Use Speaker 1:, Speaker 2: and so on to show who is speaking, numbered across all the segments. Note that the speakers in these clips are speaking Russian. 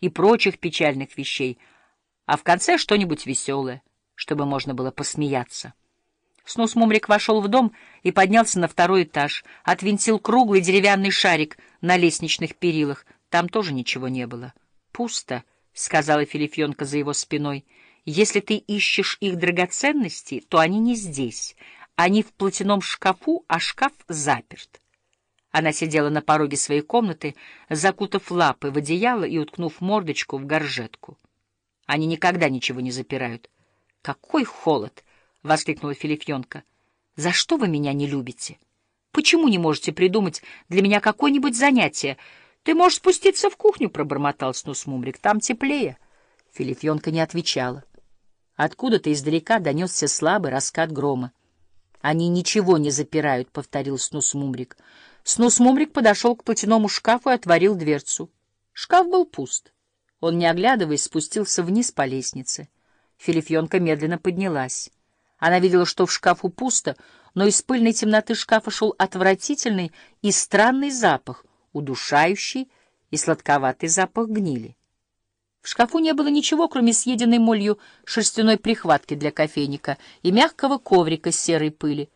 Speaker 1: и прочих печальных вещей, а в конце что-нибудь веселое, чтобы можно было посмеяться. Снус-мумрик вошел в дом и поднялся на второй этаж, отвинтил круглый деревянный шарик на лестничных перилах. Там тоже ничего не было. «Пусто», — сказала Филифьонка за его спиной. «Если ты ищешь их драгоценности, то они не здесь. Они в платяном шкафу, а шкаф заперт». Она сидела на пороге своей комнаты, закутав лапы в одеяло и уткнув мордочку в горжетку. Они никогда ничего не запирают. «Какой холод!» — воскликнула Филифьонка. «За что вы меня не любите? Почему не можете придумать для меня какое-нибудь занятие? Ты можешь спуститься в кухню», — пробормотал Снус Мумрик. «Там теплее». Филифьонка не отвечала. Откуда-то издалека донесся слабый раскат грома. «Они ничего не запирают», — повторил Снус Мумрик. Снус Мумрик подошел к платяному шкафу и отворил дверцу. Шкаф был пуст. Он, не оглядываясь, спустился вниз по лестнице. Филифьонка медленно поднялась. Она видела, что в шкафу пусто, но из пыльной темноты шкафа шел отвратительный и странный запах, удушающий и сладковатый запах гнили. В шкафу не было ничего, кроме съеденной молью шерстяной прихватки для кофейника и мягкого коврика серой пыли.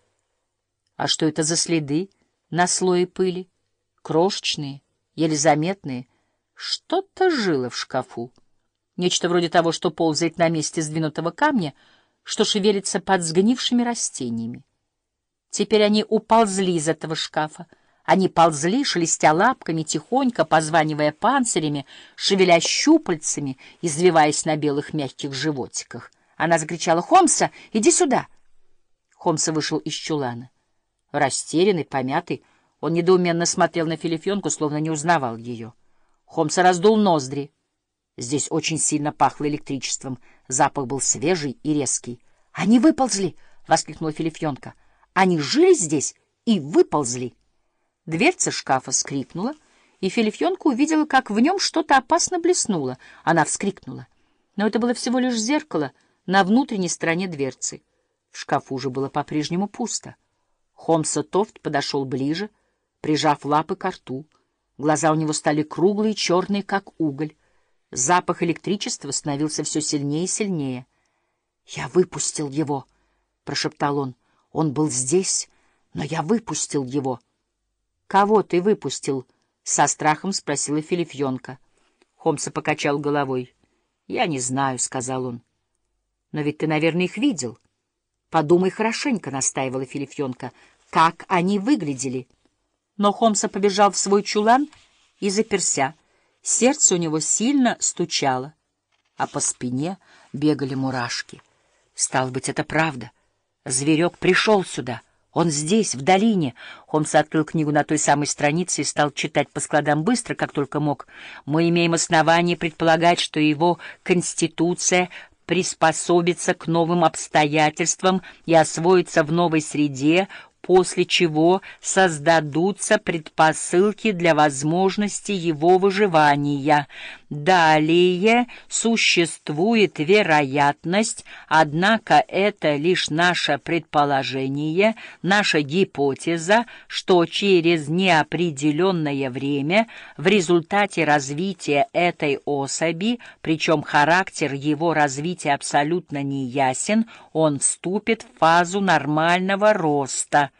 Speaker 1: А что это за следы на слое пыли? Крошечные, еле заметные. Что-то жило в шкафу. Нечто вроде того, что ползает на месте сдвинутого камня, что шевелится под сгнившими растениями. Теперь они уползли из этого шкафа. Они ползли, шелестя лапками, тихонько, позванивая панцирями, шевеля щупальцами, извиваясь на белых мягких животиках. Она закричала «Хомса, иди сюда!» Хомса вышел из чулана. Растерянный, помятый, он недоуменно смотрел на Филифьонку, словно не узнавал ее. Хомса раздул ноздри. Здесь очень сильно пахло электричеством. Запах был свежий и резкий. — Они выползли! — воскликнула Филифьонка. — Они жили здесь и выползли! Дверца шкафа скрипнула, и Филифьонка увидела, как в нем что-то опасно блеснуло. Она вскрикнула. Но это было всего лишь зеркало на внутренней стороне дверцы. В шкафу уже было по-прежнему пусто. Хомса Тофт подошел ближе, прижав лапы к рту. Глаза у него стали круглые, черные, как уголь. Запах электричества становился все сильнее и сильнее. — Я выпустил его, — прошептал он. — Он был здесь, но я выпустил его. — Кого ты выпустил? — со страхом спросила Филифьонка. Хомса покачал головой. — Я не знаю, — сказал он. — Но ведь ты, наверное, их видел. — Подумай хорошенько, — настаивала Филифьонка, — как они выглядели. Но Хомса побежал в свой чулан и заперся. Сердце у него сильно стучало, а по спине бегали мурашки. Стало быть, это правда. Зверек пришел сюда. Он здесь, в долине. Холмс открыл книгу на той самой странице и стал читать по складам быстро, как только мог. Мы имеем основание предполагать, что его конституция приспособится к новым обстоятельствам и освоится в новой среде, после чего создадутся предпосылки для возможности его выживания. Далее существует вероятность, однако это лишь наше предположение, наша гипотеза, что через неопределенное время в результате развития этой особи, причем характер его развития абсолютно неясен, он вступит в фазу нормального роста.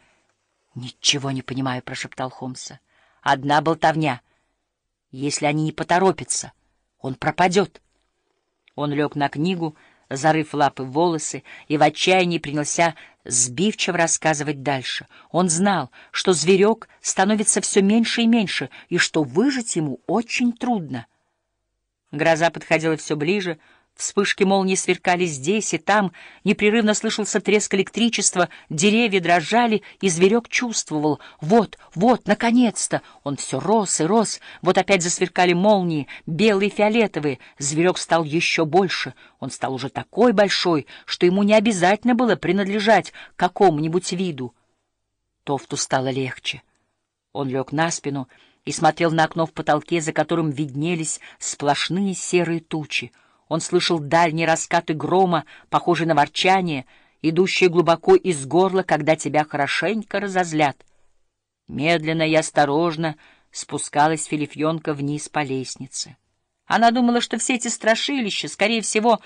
Speaker 1: «Ничего не понимаю», — прошептал Холмса. «Одна болтовня. Если они не поторопятся, он пропадет». Он лег на книгу, зарыв лапы в волосы, и в отчаянии принялся сбивчиво рассказывать дальше. Он знал, что зверек становится все меньше и меньше, и что выжить ему очень трудно. Гроза подходила все ближе, — Вспышки молнии сверкали здесь и там, непрерывно слышался треск электричества, деревья дрожали, и зверек чувствовал. Вот, вот, наконец-то! Он все рос и рос. Вот опять засверкали молнии, белые фиолетовые. Зверек стал еще больше. Он стал уже такой большой, что ему не обязательно было принадлежать какому-нибудь виду. Тофту стало легче. Он лег на спину и смотрел на окно в потолке, за которым виднелись сплошные серые тучи. Он слышал дальние раскаты грома, похожие на ворчание, идущие глубоко из горла, когда тебя хорошенько разозлят. Медленно и осторожно спускалась Филифьонка вниз по лестнице. Она думала, что все эти страшилища, скорее всего,